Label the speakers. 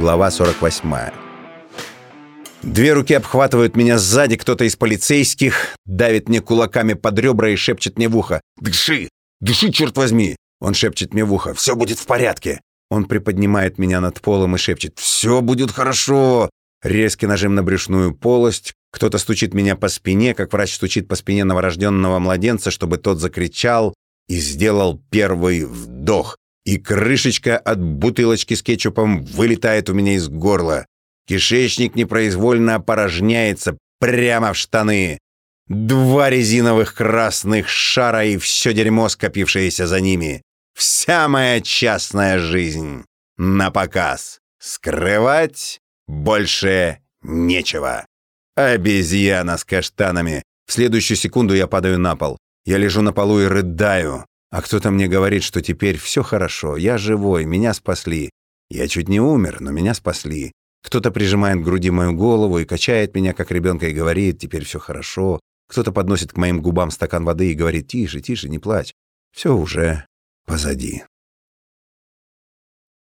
Speaker 1: Глава 48. Две руки обхватывают меня сзади, кто-то из полицейских давит мне кулаками под ребра и шепчет мне в ухо. «Дыши! Дыши, черт возьми!» Он шепчет мне в ухо. «Все будет в порядке!» Он приподнимает меня над полом и шепчет. «Все будет хорошо!» Резкий нажим на брюшную полость. Кто-то стучит меня по спине, как врач стучит по спине новорожденного младенца, чтобы тот закричал и сделал первый вдох. И крышечка от бутылочки с кетчупом вылетает у меня из горла. Кишечник непроизвольно опорожняется прямо в штаны. Два резиновых красных шара и все дерьмо, скопившееся за ними. Вся моя частная жизнь на показ. Скрывать больше нечего. Обезьяна с каштанами. В следующую секунду я падаю на пол. Я лежу на полу и рыдаю. А кто-то мне говорит, что теперь все хорошо, я живой, меня спасли. Я чуть не умер, но меня спасли. Кто-то прижимает к груди мою голову и качает меня, как ребенка, и говорит, теперь все хорошо. Кто-то подносит к моим губам стакан воды и говорит, тише, тише, не плачь. Все уже позади.